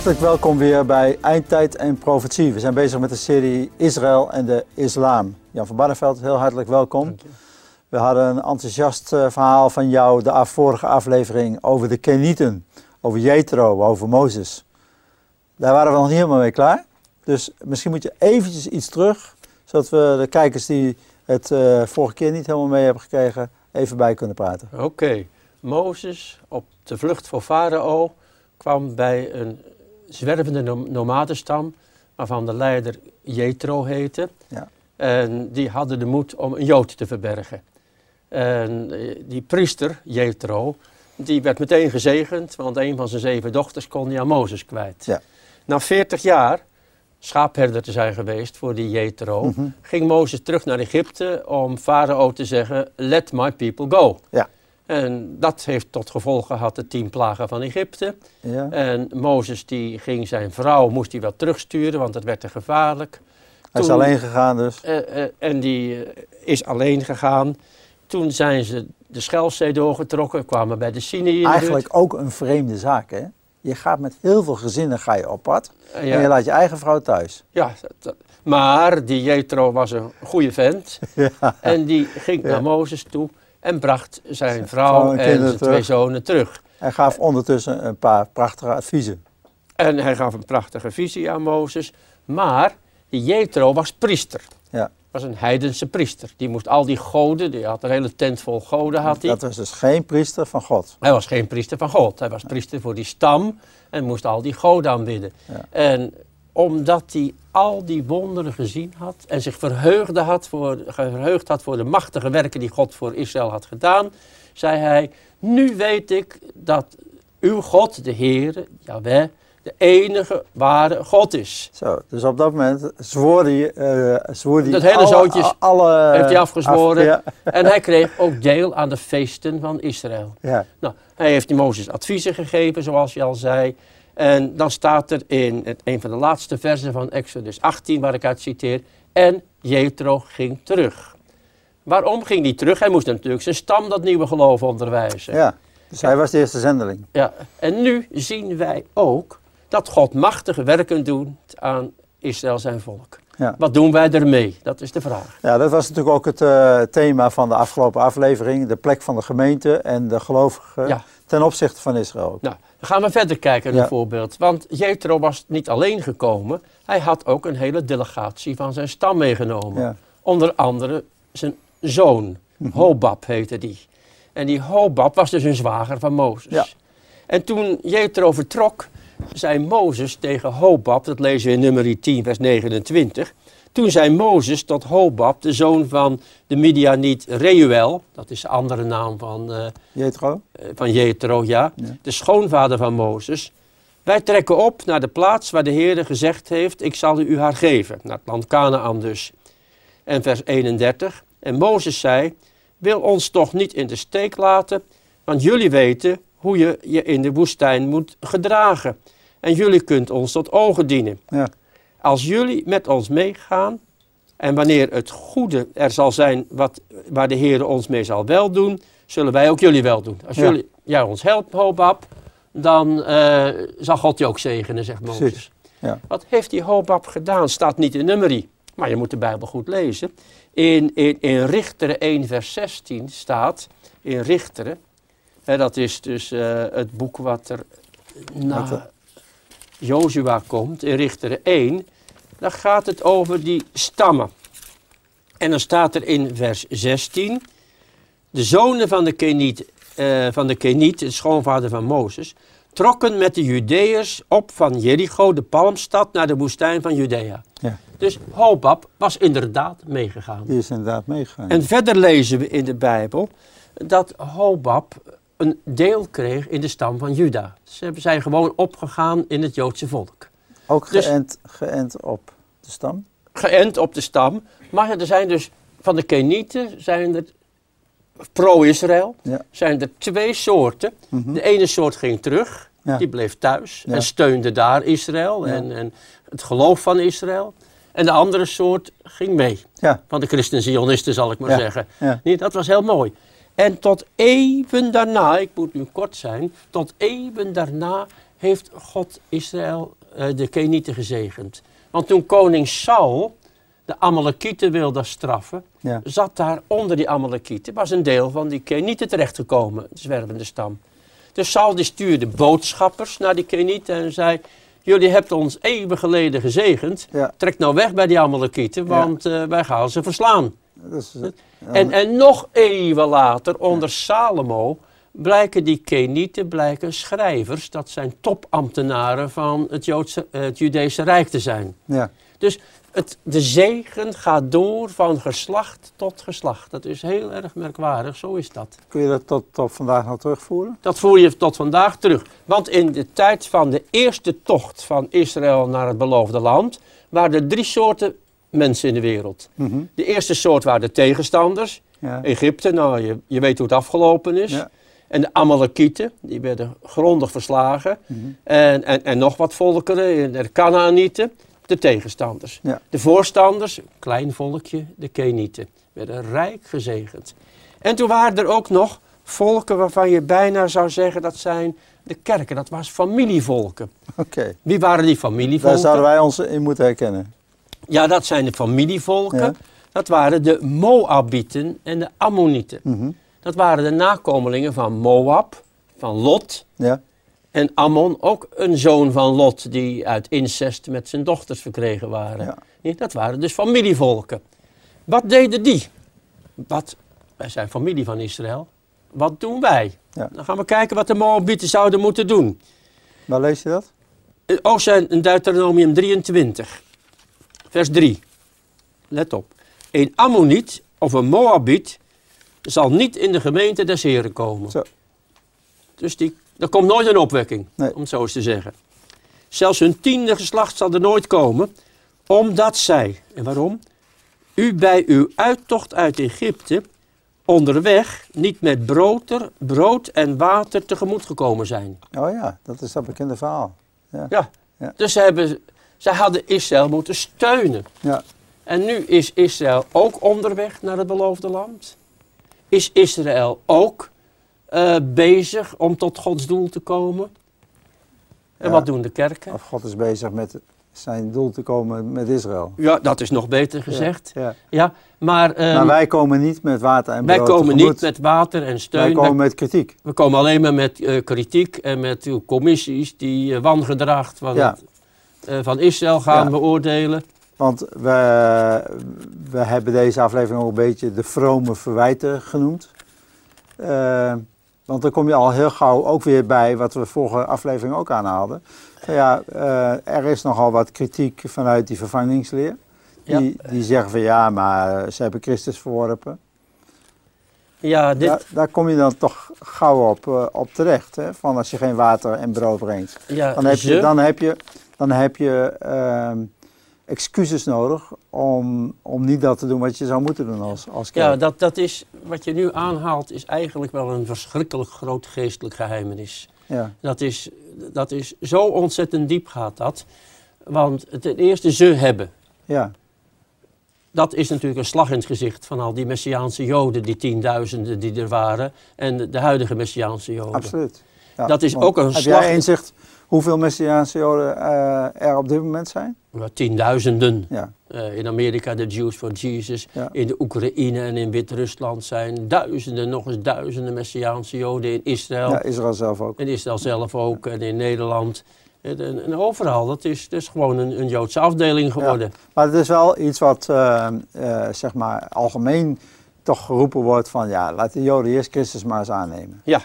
Hartelijk welkom weer bij Eindtijd en Profetie. We zijn bezig met de serie Israël en de Islam. Jan van Barneveld, heel hartelijk welkom. We hadden een enthousiast eh, verhaal van jou de vorige aflevering over de Kenieten, over Jethro, over Mozes. Daar waren we nog niet helemaal mee klaar. Dus misschien moet je eventjes iets terug, zodat we de kijkers die het uh, vorige keer niet helemaal mee hebben gekregen, even bij kunnen praten. Oké, Mozes op de vlucht voor Farao kwam bij een zwervende nomadenstam, waarvan de leider Jethro heette. Ja. En die hadden de moed om een Jood te verbergen. En eh, die priester, Jethro, die werd meteen gezegend, want een van zijn zeven dochters kon hij aan Mozes kwijt. Ja. Na 40 jaar schaapherder te zijn geweest voor die Jethro, mhm. ging Mozes terug naar Egypte om Farao te zeggen, let my people go. Ja. En dat heeft tot gevolg gehad de tien plagen van Egypte. Ja. En Mozes die ging zijn vrouw, moest hij wel terugsturen, want het werd te gevaarlijk. Hij is alleen gegaan dus? Uh, en die eh, is alleen gegaan. Toen zijn ze de Schelfzee doorgetrokken, kwamen bij de Sinai. Eigenlijk ook een vreemde zaak, hè? Je gaat met heel veel gezinnen ga je op pad en je laat je eigen vrouw thuis. Ja, maar die Jethro was een goede vent. Ja. En die ging naar Mozes toe en bracht zijn vrouw, en, zijn twee zonen terug. Hij gaf ondertussen een paar prachtige adviezen. En hij gaf een prachtige visie aan Mozes. Maar Jethro was priester. Ja. Was een heidense priester. Die moest al die goden, die had een hele tent vol goden had hij. Dat was dus geen priester van God. Hij was geen priester van God. Hij was priester voor die stam en moest al die goden aanbidden. Ja. En omdat hij al die wonderen gezien had en zich verheugde had voor, verheugd had voor de machtige werken die God voor Israël had gedaan, zei hij, nu weet ik dat uw God, de Heere, Yahweh, de enige ware God is. Zo, dus op dat moment zwoer hij, uh, zwoer hij Dat hele zootjes alle, heeft hij afgezworen. En hij kreeg ook deel aan de feesten van Israël. Ja. Nou, hij heeft Mozes adviezen gegeven, zoals je al zei. En dan staat er in het, een van de laatste versen van Exodus 18, waar ik uit citeer, en Jethro ging terug. Waarom ging hij terug? Hij moest natuurlijk zijn stam dat nieuwe geloof onderwijzen. Ja, dus hij was de eerste zendeling. Ja, en nu zien wij ook dat God machtige werken doet aan Israël zijn volk. Ja. Wat doen wij ermee? Dat is de vraag. Ja, dat was natuurlijk ook het uh, thema van de afgelopen aflevering. De plek van de gemeente en de gelovigen ten opzichte van Israël. Nou, dan gaan we verder kijken naar een voorbeeld. Want Jethro was niet alleen gekomen. Hij had ook een hele delegatie van zijn stam meegenomen. Onder andere zijn zoon, mhm. Hobab heette die. En die Hobab was dus een zwager van Mozes. Ja. En toen Jethro vertrok, zei Mozes tegen Hobab, dat lezen we in nummer 10 vers 29... Toen zei Mozes tot Hobab, de zoon van de Midianiet Reuel, dat is de andere naam van uh, Jethro, uh, van Jethro ja, de schoonvader van Mozes. Wij trekken op naar de plaats waar de Heer gezegd heeft, ik zal u haar geven, naar het land Canaan dus. En vers 31, en Mozes zei, wil ons toch niet in de steek laten, want jullie weten hoe je je in de woestijn moet gedragen. En jullie kunt ons tot ogen dienen. Ja. Als jullie met ons meegaan en wanneer het goede er zal zijn wat, waar de Heer ons mee zal wel doen, zullen wij ook jullie wel doen. Als jullie ja, ons helpt, Hobab, dan uh, zal God je ook zegenen, zegt Mozes. Ja. Wat heeft die Hobab gedaan? Staat niet in nummerie, maar je moet de Bijbel goed lezen. In, in, in Richteren 1 vers 16 staat, in Richteren, hè, dat is dus uh, het boek wat er na Jozua komt, in Richter 1, dan gaat het over die stammen. En dan staat er in vers 16, de zonen van de Keniet, uh, van de Keniet, de schoonvader van Mozes, trokken met de Judeërs op van Jericho, de palmstad, naar de woestijn van Judea. Ja. Dus Hobab was inderdaad meegegaan. Die is inderdaad meegegaan. En verder lezen we in de Bijbel dat Hobab een deel kreeg in de stam van Juda. Ze zijn gewoon opgegaan in het Joodse volk. Ook dus geënt, geënt op de stam? Geënt op de stam. Maar er zijn dus van de Kenieten zijn er pro-Israël. Zijn er twee soorten. Mhm. De ene soort ging terug. Die bleef thuis en steunde daar Israël en, en, het geloof van Israël. En de andere soort ging mee. Van de christen-zionisten zal ik maar zeggen. Nee, dat was heel mooi. En tot even daarna, ik moet nu kort zijn, tot even daarna heeft God Israël, uh, de Kenieten, gezegend. Want toen koning Saul de Amalekieten wilde straffen, ja. zat daar onder die Amalekieten, was een deel van die Kenieten terechtgekomen, de zwervende stam. Dus Saul die stuurde boodschappers naar die Kenieten en zei, jullie hebben ons eeuwen geleden gezegend, trek nou weg bij die Amalekieten, want uh, wij gaan ze verslaan. En, en nog eeuwen later, onder Salomo, blijken die Kenieten blijken schrijvers, dat zijn topambtenaren van het, Joodse, het Judese Rijk te zijn. Ja. Dus het, de zegen gaat door van geslacht tot geslacht. Dat is heel erg merkwaardig, zo is dat. Kun je dat tot, tot vandaag nog terugvoeren? Dat voer je tot vandaag terug. Want in de tijd van de eerste tocht van Israël naar het beloofde land... waren er drie soorten mensen in de wereld. Mhm. De eerste soort waren de tegenstanders. Ja. Egypte, nou je, je weet hoe het afgelopen is. Ja. En de Amalekieten, die werden grondig verslagen. Mhm. en, en, en nog wat volkeren, de Canaanieten de tegenstanders. De voorstanders, klein volkje, de Kenieten, werden rijk gezegend. En toen waren er ook nog volken waarvan je bijna zou zeggen dat zijn de kerken. Dat was familievolken. Oké. Wie waren die familievolken? Daar zouden wij ons in moeten herkennen. Ja, dat zijn de familievolken. Dat waren de Moabieten en de Ammonieten. Mhm. Dat waren de nakomelingen van Moab, van Lot. Ja. En Ammon, ook een zoon van Lot, die uit incest met zijn dochters verkregen waren. Ja. Dat waren dus familievolken. Wat deden die? Wat, wij zijn familie van Israël. Wat doen wij? Ja. Dan gaan we kijken wat de Moabieten zouden moeten doen. Waar lees je dat? Ook zijn in Deuteronomium 23, vers 3. Let op. Een Ammoniet of een Moabiet zal niet in de gemeente des Heren komen. Zo. Dus die er komt nooit een opwekking, om het zo eens te zeggen. Zelfs hun tiende geslacht zal er nooit komen, omdat zij, en waarom? U bij uw uittocht uit Egypte onderweg niet met brood, brood en water tegemoet gekomen zijn. Oh ja, dat is dat bekende verhaal. Ja, ja. ja. dus ze, hebben, ze hadden Israël moeten steunen. Ja. En nu is Israël ook onderweg naar het beloofde land. Is Israël ook uh, bezig om tot Gods doel te komen. En wat doen de kerken? Of God is bezig met zijn doel te komen met Israël. Ja, dat is nog beter gezegd. Ja, ja. maar, um, maar wij komen niet met water en brood Wij komen niet met water en steun. Wij komen met kritiek. We komen alleen maar met uh, kritiek en met uw commissies die uh, wangedrag van, ja. Van Israël gaan beoordelen. Want we, we hebben deze aflevering ook een beetje de vrome verwijten genoemd. Uh, want dan kom je al heel gauw ook weer bij wat we vorige aflevering ook aanhaalden. Ja, uh, er is nogal wat kritiek vanuit die vervangingsleer. Die, die zeggen van ja, maar ze hebben Christus verworpen. Ja, dit... daar, kom je dan toch gauw op, uh, op terecht. Hè? Van als je geen water en brood brengt. Ja, dan, heb je, dan heb je, dan heb je uh, excuses nodig om, om niet dat te doen wat je zou moeten doen als, als kerk. Ja, dat, dat is, wat je nu aanhaalt is eigenlijk wel een verschrikkelijk groot geestelijk geheimenis. Ja. Dat, is, dat is zo ontzettend diep gaat dat. Want ten eerste ze hebben. Ja. Dat is natuurlijk een slag in het gezicht van al die Messiaanse Joden, die tienduizenden die er waren, en de, huidige Messiaanse Joden. Absoluut. Ja, dat is ook een heb slag. Heb jij inzicht hoeveel Messiaanse Joden uh, er op dit moment zijn? tienduizenden. Ja. Uh, in Amerika de Jews for Jesus. In de Oekraïne en in Wit-Rusland zijn duizenden, nog eens duizenden Messiaanse Joden. In Israël. Ja, Israël zelf ook. In Israël zelf ook. En in Nederland. En, en, overal. Dat is, dus gewoon een, een Joodse afdeling geworden. Ja. Maar het is wel iets wat, uh, uh, zeg maar, algemeen toch geroepen wordt van... ja, laat de Joden eerst Christus maar eens aannemen. Ja.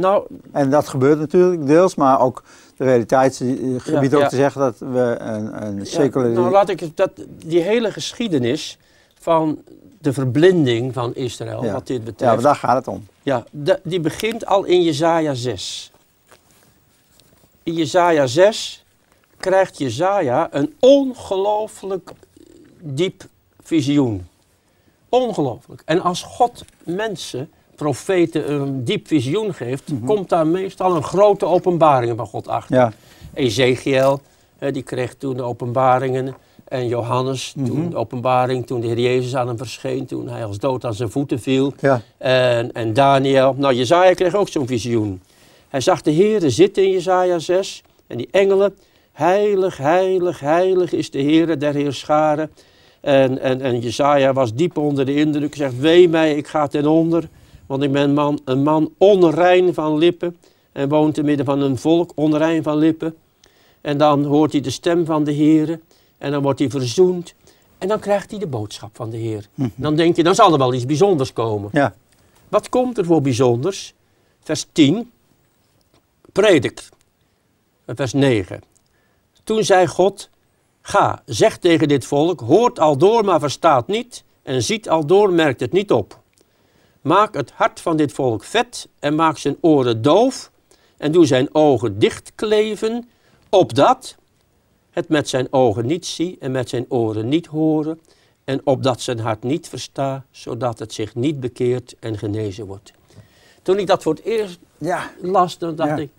Nou, en dat gebeurt natuurlijk deels, maar ook de realiteitsgebied ook te zeggen dat we een, een nou, laat ik dat, die hele geschiedenis van de verblinding van Israël, wat dit betreft... Ja, daar gaat het om. Ja, die begint al in Jezaja 6. In Jezaja 6 krijgt Jezaja een ongelooflijk diep visioen. Ongelooflijk. En als God mensen profeten een diep visioen geeft, mhm. komt daar meestal een grote openbaring van God achter. Ja. Ezekiel, die kreeg toen de openbaringen. En Johannes, toen mhm. de openbaring, toen de Heer Jezus aan hem verscheen, toen hij als dood aan zijn voeten viel. Ja. En, en Daniel, nou Jezaja kreeg ook zo'n visioen. Hij zag de Heere zitten in Jezaja 6 en die engelen, heilig, heilig, heilig is de Heere der Heerscharen. En, en, en Jezaja was diep onder de indruk, zegt, wee mij, ik ga ten onder, want ik ben man, een man onrein van lippen en woont te midden van een volk onrein van lippen. En dan hoort hij de stem van de Heere en dan wordt hij verzoend en dan krijgt hij de boodschap van de Heer. Dan denk je, dan zal er wel iets bijzonders komen. Ja. Wat komt er voor bijzonders? Vers 10, predik. Vers 9. Toen zei God, ga, zeg tegen dit volk, hoort al door, maar verstaat niet, en ziet al door, merkt het niet op. Maak het hart van dit volk vet en maak zijn oren doof en doe zijn ogen dichtkleven, opdat het met zijn ogen niet zie en met zijn oren niet horen en opdat zijn hart niet versta, zodat het zich niet bekeert en genezen wordt. Toen ik dat voor het eerst Ja. las, dan dacht Ja. ik,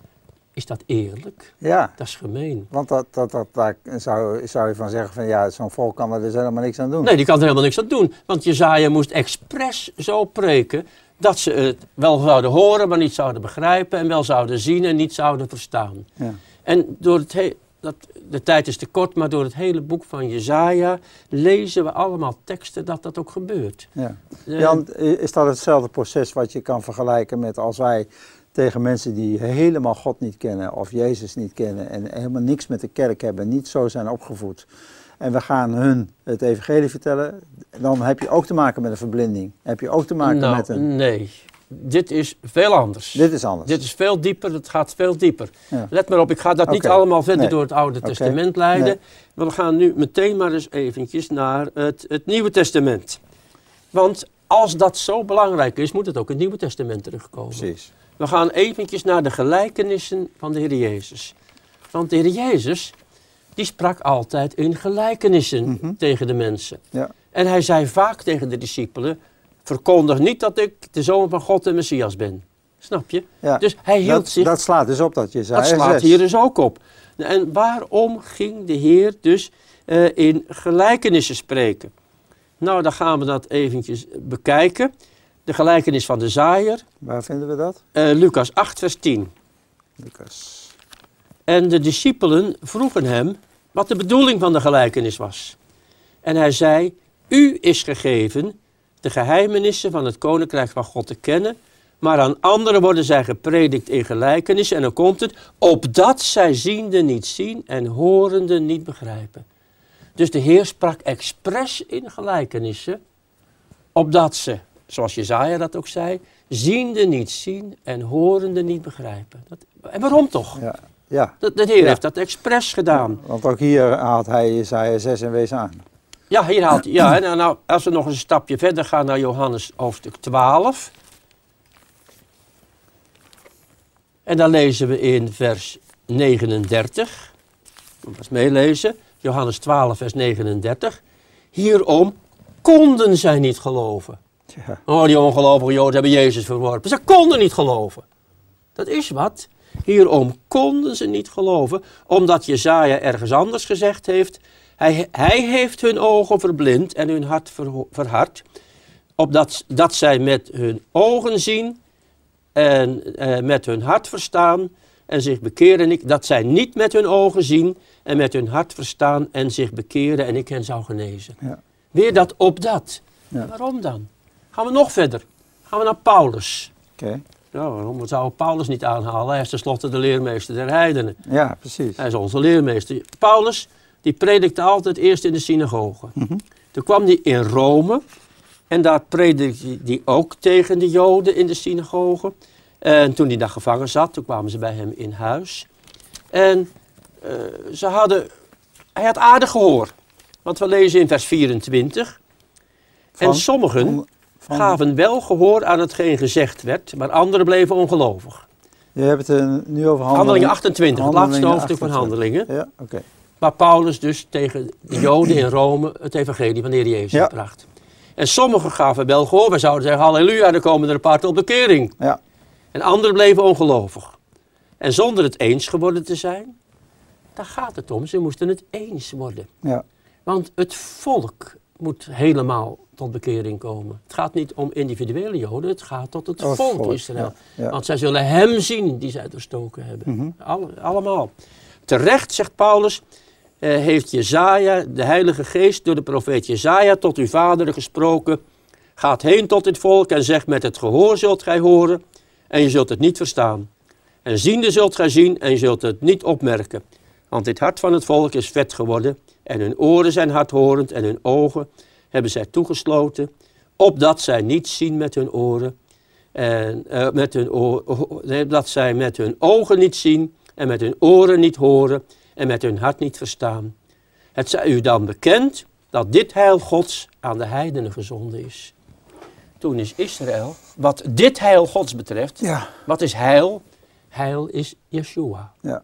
is dat eerlijk? Ja. Dat is gemeen. Want dat, dat, dat, daar zou, zou je van zeggen van ja, zo'n volk kan er dus helemaal niks aan doen. Nee, die kan er helemaal niks aan doen. Want Jezaja moest expres zo preken dat ze het wel zouden horen, maar niet zouden begrijpen. En wel zouden zien en niet zouden verstaan. Ja. En door het he- dat, de tijd is te kort, maar door het hele boek van Jezaja lezen we allemaal teksten dat dat ook gebeurt. Ja. Eh, Jan, is dat hetzelfde proces wat je kan vergelijken met als wij tegen mensen die helemaal God niet kennen of Jezus niet kennen en helemaal niks met de kerk hebben, niet zo zijn opgevoed. En we gaan hun het evangelie vertellen, dan heb je ook te maken met een verblinding. Heb je ook te maken nou, met een... nee. Dit is veel anders. Dit is anders. Dit is veel dieper, het gaat veel dieper. Ja. Let maar op, ik ga dat niet allemaal verder Nee. door het Oude. Testament leiden. Nee. We gaan nu meteen maar eens eventjes naar het, het Nieuwe Testament. Want als dat zo belangrijk is, moet het ook in het Nieuwe Testament terugkomen. Precies. We gaan eventjes naar de gelijkenissen van de Heer Jezus. Want de Heer Jezus, die sprak altijd in gelijkenissen Mhm. tegen de mensen. Ja. En hij zei vaak tegen de discipelen, verkondig niet dat ik de Zoon van God en Messias ben. Snap je? Ja. Dus hij hield dat, zich dat slaat dus op dat je zei. dat slaat hier dus ook op. En waarom ging de Heer dus eh, in gelijkenissen spreken? Nou, dan gaan we dat eventjes bekijken. De gelijkenis van de zaaier, Waar vinden we dat? eh, Lucas 8, vers 10. Lucas. En de discipelen vroegen hem wat de bedoeling van de gelijkenis was. En hij zei, u is gegeven de geheimenissen van het koninkrijk van God te kennen, maar aan anderen worden zij gepredikt in gelijkenissen. En dan komt het, opdat zij ziende niet zien en horende niet begrijpen. Dus de Heer sprak expres in gelijkenissen, opdat ze, zoals Jezaja dat ook zei, ziende niet zien en horende niet begrijpen. Dat, en waarom toch? Ja. ja. De, de Heer Ja. heeft dat expres gedaan. Want ook hier haalt hij Jesaja 6 en wees aan. Ja, hier haalt hij. Ja, en nou, als we nog een stapje verder gaan naar Johannes hoofdstuk 12. En dan lezen we in vers 39. Moet eens meelezen. Johannes 12, vers 39. Hierom konden zij niet geloven. Ja. Oh, die ongelovige Joden hebben Jezus verworpen. Ze konden niet geloven. Dat is wat. Hierom konden ze niet geloven, omdat Jezaja ergens anders gezegd heeft. Hij, hij heeft hun ogen verblind en hun hart verhard, opdat dat zij met hun ogen zien en eh, met hun hart verstaan en zich bekeren. Ik, dat zij niet met hun ogen zien en met hun hart verstaan en zich bekeren en ik hen zou genezen. Ja. Weer dat opdat. Ja. Waarom dan? Gaan we nog verder. Gaan we naar Paulus. Oké. Ja, waarom zouden we Paulus niet aanhalen? Hij is tenslotte de leermeester der heidenen. Ja, precies. Hij is onze leermeester. Paulus, die predikte altijd eerst in de synagoge. Mhm. Toen kwam hij in Rome. En daar predikte hij ook tegen de Joden in de synagoge. En toen hij daar gevangen zat, toen kwamen ze bij hem in huis. En eh, ze hadden, hij had aardig gehoor. Want we lezen in vers 24. en sommigen Van- gaven wel gehoor aan hetgeen gezegd werd, maar anderen bleven ongelovig. Je hebt het eh, nu over handelingen. Handelingen 28, het laatste hoofdstuk van 28. Handelingen. Ja, oké. Waar Paulus dus tegen de Joden in Rome het evangelie van de Heer Jezus Ja. bracht. En sommigen gaven wel gehoor, wij zouden zeggen halleluja, er komen er een paar tot bekering. Ja. En anderen bleven ongelovig. En zonder het eens geworden te zijn, daar gaat het om, ze moesten het eens worden. Ja. Want het volk moet helemaal tot bekering komen. Het gaat niet om individuele Joden, het gaat tot het Oh, volk volk, Israël. ja, ja. Want zij zullen hem zien die zij doorstoken hebben. Mhm. Alle- allemaal. Terecht, zegt Paulus, eh, heeft Jezaja, de Heilige Geest, door de profeet Jezaja tot uw vaderen gesproken. Gaat heen tot dit volk en zegt met het gehoor zult gij horen en je zult het niet verstaan. En ziende zult gij zien en je zult het niet opmerken. Want dit hart van het volk is vet geworden en hun oren zijn hardhorend en hun ogen hebben zij toegesloten, opdat zij niet zien met hun oren en eh, met hun oor, dat zij met hun ogen niet zien en met hun oren niet horen en met hun hart niet verstaan. Het zij u dan bekend dat dit heil Gods aan de heidenen gezonden is. Toen is Israël, wat dit heil Gods betreft, Ja. wat is heil? Heil is Yeshua Ja.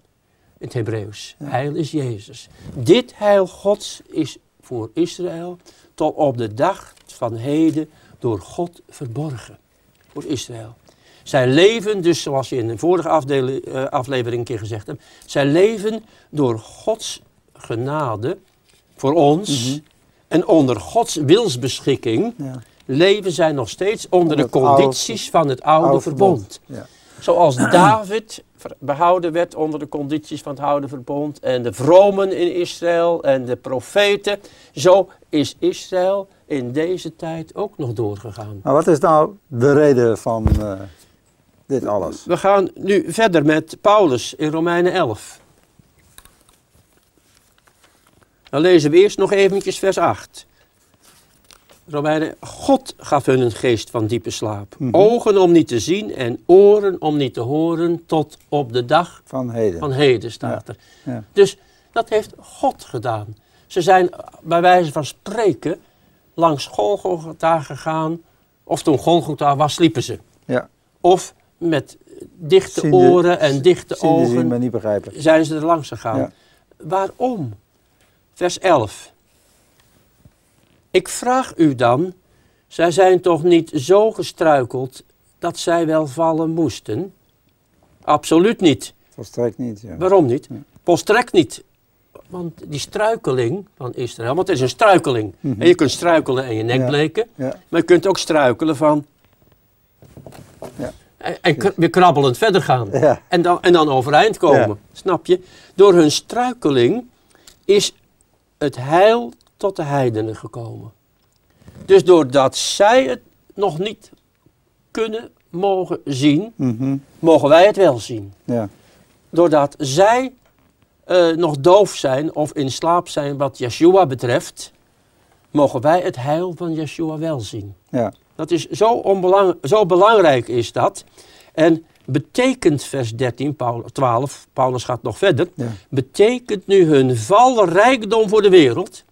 in het Hebreeuws. Heil is Jezus. Dit heil Gods is voor Israël tot op de dag van heden door God verborgen. Voor Israël. Zij leven dus, zoals je in de vorige eh, aflevering een keer gezegd hebt, zij leven door Gods genade voor ons Mhm. en onder Gods wilsbeschikking Ja. leven zij nog steeds onder de oude- condities van het oude, oude verbond. Ja. Zoals David behouden werd onder de condities van het oude verbond. En de vromen in Israël en de profeten. Zo is Israël in deze tijd ook nog doorgegaan. Maar wat is nou de reden van eh, dit alles? We gaan nu verder met Paulus in Romeinen 11. Dan lezen we eerst nog eventjes vers 8. Romeinen, God gaf hun een geest van diepe slaap. Mhm. Ogen om niet te zien en oren om niet te horen tot op de dag Van heden. van heden staat er. Ja. Dus dat heeft God gedaan. Ze zijn bij wijze van spreken langs Golgotha gegaan. Of toen Golgotha was, sliepen ze. Ja. Of met dichte oren en dichte ogen niet zijn ze er langs gegaan. Waarom? Vers 11. Ik vraag u dan, zij zijn toch niet zo gestruikeld dat zij wel vallen moesten? Absoluut niet. Volstrekt niet. Ja. Waarom niet? Volstrekt niet. Want die struikeling van Israël, want het is een struikeling. Mhm. En je kunt struikelen en je nek bleken, Ja. maar je kunt ook struikelen van... Ja. En, weer krabbelend verder gaan. En dan, en dan overeind komen. Snap je? Door hun struikeling is het heil tot de heidenen gekomen. Dus doordat zij het nog niet kunnen mogen zien, Mhm. mogen wij het wel zien. ja. Doordat zij eh, nog doof zijn of in slaap zijn wat Yeshua betreft, mogen wij het heil van Yeshua wel zien. Ja. Dat is zo, onbelang, zo belangrijk is dat. En betekent vers 13, Paul, 12, Paulus gaat nog verder, Ja. betekent nu hun val rijkdom voor de wereld.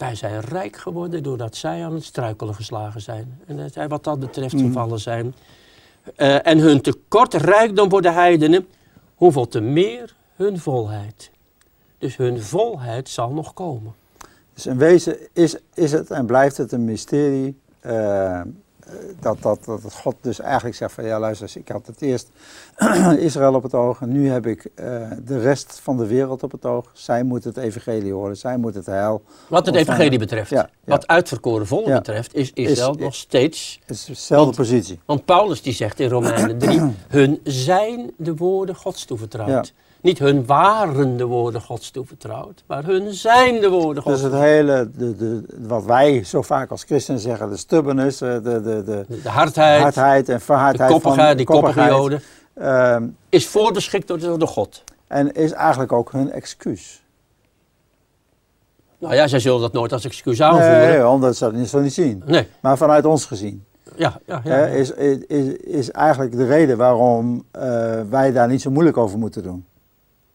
Wij zijn rijk geworden doordat zij aan het struikelen geslagen zijn. En dat zij wat dat betreft Mhm. gevallen zijn. Eh, en hun tekort rijkdom voor de heidenen, hoeveel te meer hun volheid. Dus hun volheid zal nog komen. Dus in wezen is, is het en blijft het een mysterie eh, eh, dat, dat, dat God dus eigenlijk zegt van ja luister ik had het eerst Israël op het oog en nu heb ik eh, de rest van de wereld op het oog. Zij moeten het evangelie horen, zij moeten het heil. Wat het ontvangen. evangelie betreft. Ja, ja. Wat uitverkoren volk Ja. betreft, is Israël Is- nog steeds is dezelfde Want- positie. Want Paulus die zegt in Romeinen 3, hun zijn de woorden Gods toevertrouwd. Niet hun waren de woorden Gods toevertrouwd, maar hun zijn de woorden Gods Dus het hele, de, de, wat wij zo vaak als christenen zeggen, de stubbornness, eh, de, de, de, De hardheid, hardheid en de verhardheid koppigheid, van die koppige joden, ehm, is voorbeschikt door, door God. en is eigenlijk ook hun excuus. Nou ja, zij zullen dat nooit als excuus aanvoeren. Nee, omdat ze dat niet zo niet zien. Nee, Maar vanuit ons gezien ja, ja, ja. is, is, is eigenlijk de reden waarom eh, wij daar niet zo moeilijk over moeten doen.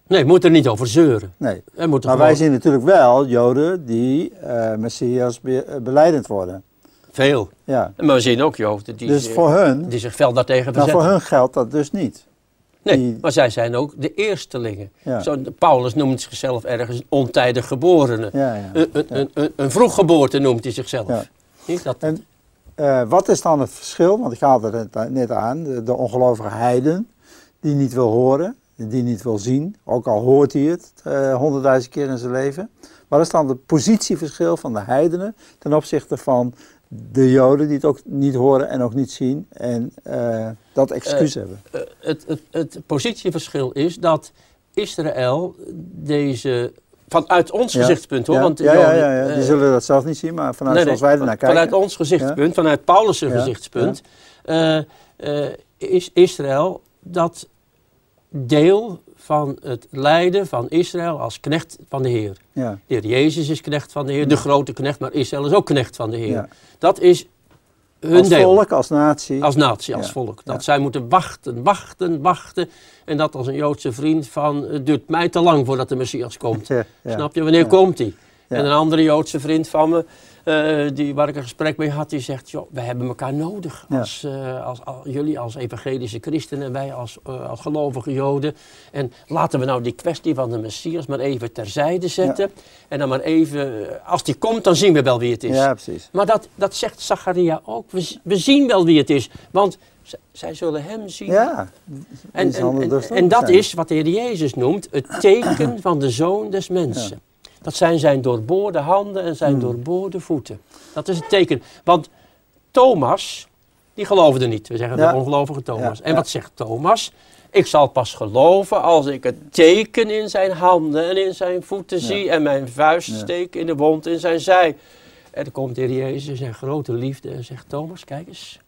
Nee, je moet er niet over zeuren. Nee. Maar gewoon wij zien natuurlijk wel Joden die eh Messias be, eh, beleidend worden. veel. Ja. Maar we zien ook Joden die, Dus zich- voor hun, die zich fel daartegen nou verzetten. voor hun geldt dat dus niet. Nee, die- maar zij zijn ook de eerstelingen. Ja. Zo, Paulus noemt zichzelf ergens ontijdig geborene. Ja, ja. Een, een, een, een, een vroeggeboorte noemt hij zichzelf. Ja. Niet dat, En eh, wat is dan het verschil? Want ik haalde het net aan, de, de ongelovige heiden die niet wil horen, die niet wil zien, ook al hoort hij het eh, honderdduizend keer in zijn leven. Wat is dan het positieverschil van de heidenen ten opzichte van de Joden die het ook niet horen en ook niet zien en uh, dat excuus uh, hebben? Uh, het, het, het positieverschil is dat Israël deze vanuit ons Ja. gezichtspunt hoor. ja, Want ja, ja, Joden, ja, ja. die eh, zullen dat zelf niet zien, maar vanuit nee, zoals nee, wij ernaar kijken. Vanuit ons gezichtspunt, vanuit Paulus' gezichtspunt, eh, eh, is Israël dat deel van het lijden van Israël als knecht van de Heer. Ja, De Heer Jezus is knecht van de Heer, de grote knecht, maar Israël is ook knecht van de Heer. ja. Dat is hun Als deel. volk, als natie. Als natie, als Ja, volk. Dat zij moeten wachten, wachten, wachten. En dat als een Joodse vriend van, het duurt mij te lang voordat de Messias komt. Snap je, wanneer komt hij? En een andere Joodse vriend van me, eh, die, waar ik een gesprek mee had, die zegt, joh, we hebben elkaar nodig. Ja. Als, eh, als, al- jullie als evangelische christenen en wij als, eh, als gelovige Joden. En laten we nou die kwestie van de Messias maar even terzijde zetten. En dan maar even, als die komt, dan zien we wel wie het is. Ja, precies. Maar dat, dat zegt Zacharia ook. We, we zien wel wie het is. Want zij zullen hem zien. Ja, en, dat is wat de Heer Jezus noemt het teken van de Zoon des mensen. Dat zijn zijn doorboorde handen en Hmm. zijn doorboorde voeten. Dat is het teken. Want Thomas, die geloofde niet. We zeggen Ja. de ongelovige Thomas. Ja, En wat zegt Thomas? Ik zal pas geloven als ik het teken in zijn handen en in zijn voeten zie en mijn vuist steek in de wond in zijn zij. En dan komt de Heer Jezus in zijn grote liefde en zegt, Thomas, kijk eens.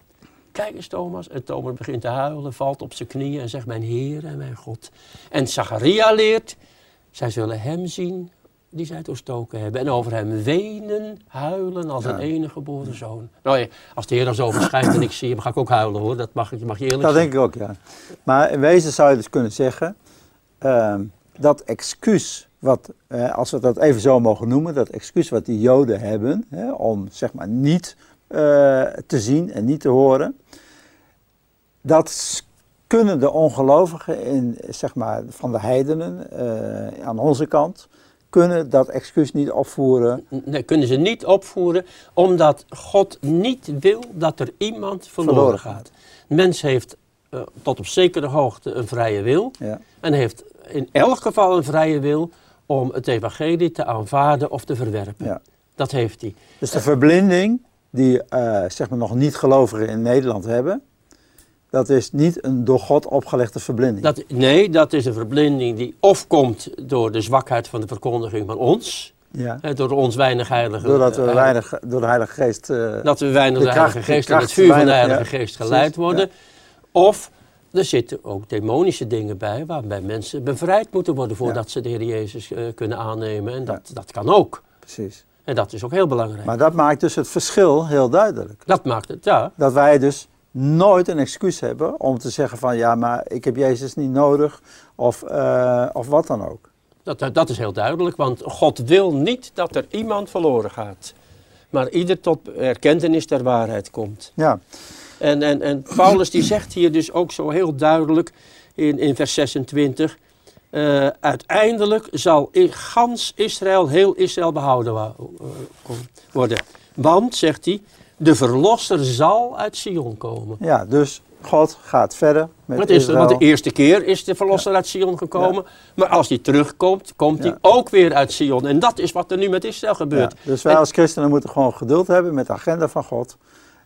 Kijk eens, Thomas. En Thomas begint te huilen, valt op zijn knieën en zegt, mijn Heer en mijn God. En Zacharia leert, zij zullen hem zien die zij doorstoken hebben. En over hem wenen, huilen als Ja. een enige geboren zoon. Nou ja, als de Heer dan zo verschijnt en ik zie hem, ga ik ook huilen hoor. Dat mag, mag je eerlijk Dat denk ik ook, ja. Maar in wezen zou je dus kunnen zeggen, ehm, dat excuus, wat, eh, als we dat even zo mogen noemen, dat excuus wat die Joden hebben, hè, om zeg maar niet eh, te zien en niet te horen, dat kunnen de ongelovigen in, zeg maar, van de heidenen eh, aan onze kant, kunnen dat excuus niet opvoeren. Nee, kunnen ze niet opvoeren, omdat God niet wil dat er iemand verloren, Verloren gaat. De mens heeft eh, tot op zekere hoogte een vrije wil Ja. en heeft in elk geval een vrije wil om het evangelie te aanvaarden of te verwerpen. Ja. Dat heeft hij. Dus de verblinding die eh, zeg maar nog niet gelovigen in Nederland hebben, dat is niet een door God opgelegde verblinding. Dat, nee, dat is een verblinding die of komt door de zwakheid van de verkondiging van ons, ja. eh, door ons weinig heilige... Doordat we eh, weinig door de Heilige Geest. eh, Dat we weinig De de, Heilige Geest en het vuur van de Heilige ja, Geest geleid worden. Of er zitten ook demonische dingen bij waarbij mensen bevrijd moeten worden voordat ze de Heer Jezus eh, kunnen aannemen. En dat, dat kan ook. precies. En dat is ook heel belangrijk. Maar dat maakt dus het verschil heel duidelijk. dat maakt het, ja. Dat wij dus nooit een excuus hebben om te zeggen van ja, maar ik heb Jezus niet nodig of, eh, of wat dan ook. Dat, dat, dat is heel duidelijk, want God wil niet dat er iemand verloren gaat. Maar ieder tot erkentenis der waarheid komt. Ja, En, en, en Paulus die zegt hier dus ook zo heel duidelijk in, in vers 26. eh, uiteindelijk zal i- gans Israël, heel Israël behouden eh, worden. Want, zegt hij, de verlosser zal uit Sion komen. ja, dus God gaat verder met Wat is er? Want de eerste keer is de verlosser uit Sion gekomen. Maar als hij terugkomt, komt hij Ja. ook weer uit Sion. En dat is wat er nu met Israël gebeurt. Dus wij En- als christenen moeten gewoon geduld hebben met de agenda van God.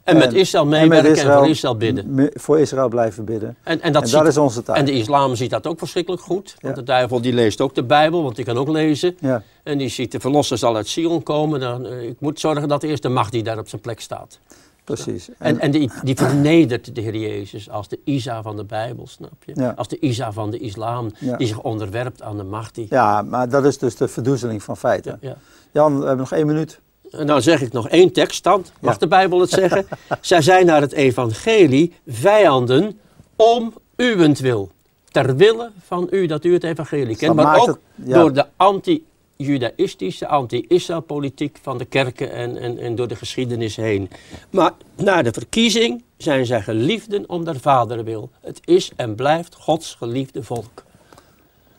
En met Israël meewerken en, Israël- voor Israël bidden. Voor Israël blijven bidden. En, en dat, en ziet- dat is onze taak. En de islam ziet dat ook verschrikkelijk goed. Want Ja. de duivel die leest ook de Bijbel, want die kan ook lezen. Ja, En die ziet de verlosser zal uit Sion komen. Dan, eh, ik moet zorgen dat eerst de macht die daar op zijn plek staat. precies. En, en die, die vernedert de Heer Jezus als de Isa van de Bijbel, snap je? Ja. Als de Isa van de islam, Ja. die zich onderwerpt aan de macht. Die, ja, maar dat is dus de verdoezeling van feiten. ja. Jan, we hebben nog één minuut. En nou zeg ik nog één tekststand. Mag Ja. de Bijbel het zeggen? Zij zijn naar het evangelie vijanden om uwentwil. Ter wille van u, dat u het evangelie kent. dan Maar ook het- ja. door de anti-judaïstische, anti-Israël politiek van de kerken en, en, en door de geschiedenis heen. Maar na de verkiezing zijn zij geliefden om der vader wil. Het is en blijft Gods geliefde volk.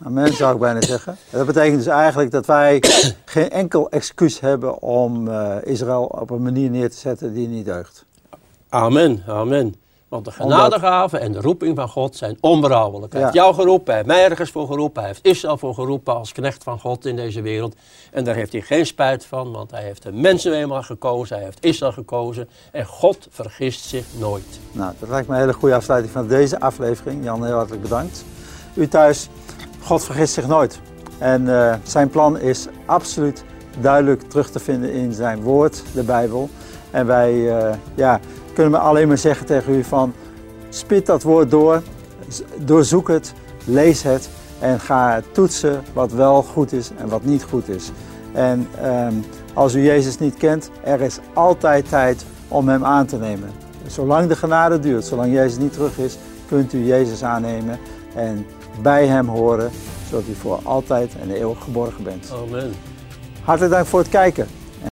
Amen, zou ik bijna zeggen. Dat betekent dus eigenlijk dat wij geen enkel excuus hebben om eh, Israël op een manier neer te zetten die niet deugt. Amen, amen. Want de genadegaven en de roeping van God zijn onberouwelijk. Hij heeft jou geroepen, hij heeft mij ergens voor geroepen, hij heeft Israël voor geroepen als knecht van God in deze wereld. En daar heeft hij geen spijt van, want hij heeft de mensen eenmaal gekozen, hij heeft Israël gekozen. En God vergist zich nooit. Nou, dat lijkt me een hele goede afsluiting van deze aflevering. Jan, heel hartelijk bedankt. U thuis, God vergist zich nooit. En uh, zijn plan is absoluut duidelijk terug te vinden in zijn woord, de Bijbel. En wij uh, ja, kunnen alleen maar zeggen tegen u van spit dat woord door, doorzoek het, lees het en ga toetsen wat wel goed is en wat niet goed is. En um, als u Jezus niet kent, er is altijd tijd om hem aan te nemen. Zolang de genade duurt, zolang Jezus niet terug is, kunt u Jezus aannemen en bij hem horen, zodat u voor altijd en eeuwig geborgen bent. Amen. Hartelijk dank voor het kijken.